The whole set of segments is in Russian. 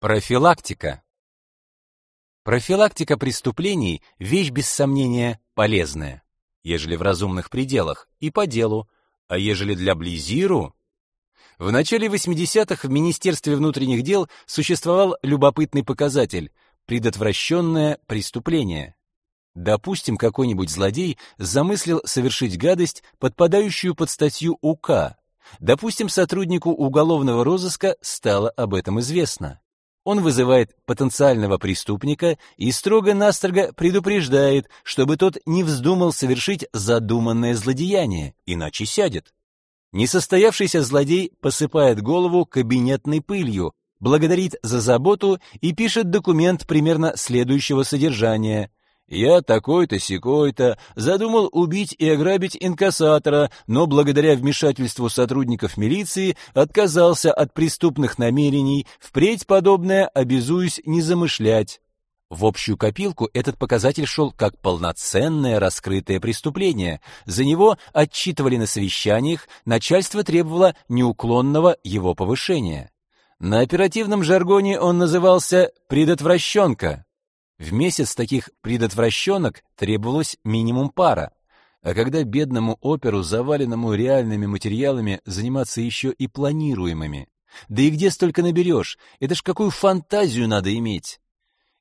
Профилактика. Профилактика преступлений – вещь, без сомнения, полезная, ежели в разумных пределах и по делу, а ежели для близиру... В начале 80-х в Министерстве внутренних дел существовал любопытный показатель – предотвращенное преступление. Допустим, какой-нибудь злодей замыслил совершить гадость, подпадающую под статью УК. Допустим, сотруднику уголовного розыска стало об этом известно. Он вызывает потенциального преступника и строго-настрого предупреждает, чтобы тот не вздумал совершить задуманное злодеяние, иначе сядет. Несостоявшийся злодей посыпает голову кабинетной пылью, благодарит за заботу и пишет документ примерно следующего содержания. Я такой-то секой-то задумал убить и ограбить инкассатора, но благодаря вмешательству сотрудников милиции отказался от преступных намерений, впредь подобное обязуюсь не замышлять. В общую копилку этот показатель шел как полноценное раскрытое преступление. За него отчитывали на совещаниях, начальство требовало неуклонного его повышения. На оперативном жаргоне он назывался «предотвращенка». В месяц таких предотвращенок требовалось минимум пара. А когда бедному оперу, заваленному реальными материалами, заниматься еще и планируемыми? Да и где столько наберешь? Это ж какую фантазию надо иметь!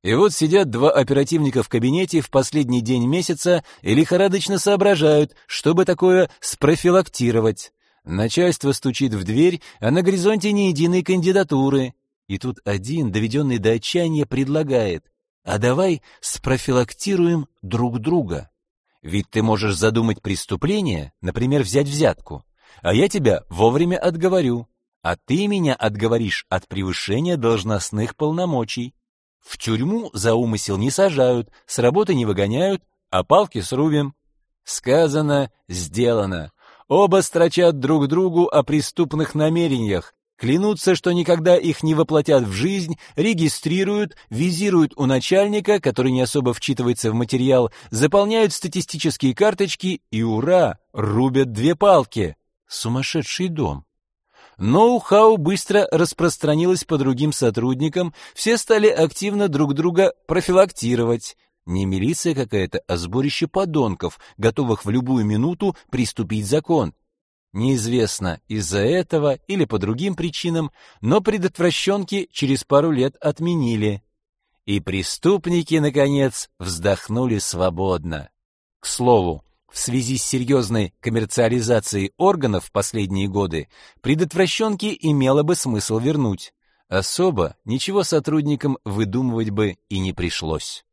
И вот сидят два оперативника в кабинете в последний день месяца и лихорадочно соображают, чтобы такое спрофилактировать. Начальство стучит в дверь, а на горизонте ни единой кандидатуры. И тут один, доведенный до отчаяния, предлагает а давай спрофилактируем друг друга. Ведь ты можешь задумать преступление, например, взять взятку, а я тебя вовремя отговорю, а ты меня отговоришь от превышения должностных полномочий. В тюрьму за умысел не сажают, с работы не выгоняют, а палки срубим. Сказано, сделано. Оба строчат друг другу о преступных намерениях, Клянутся, что никогда их не воплотят в жизнь, регистрируют, визируют у начальника, который не особо вчитывается в материал, заполняют статистические карточки и, ура, рубят две палки. Сумасшедший дом. Ноу-хау быстро распространилось по другим сотрудникам, все стали активно друг друга профилактировать. Не милиция какая-то, а сборище подонков, готовых в любую минуту приступить закон. Неизвестно, из-за этого или по другим причинам, но предотвращенки через пару лет отменили. И преступники, наконец, вздохнули свободно. К слову, в связи с серьезной коммерциализацией органов в последние годы, предотвращенки имело бы смысл вернуть. Особо ничего сотрудникам выдумывать бы и не пришлось.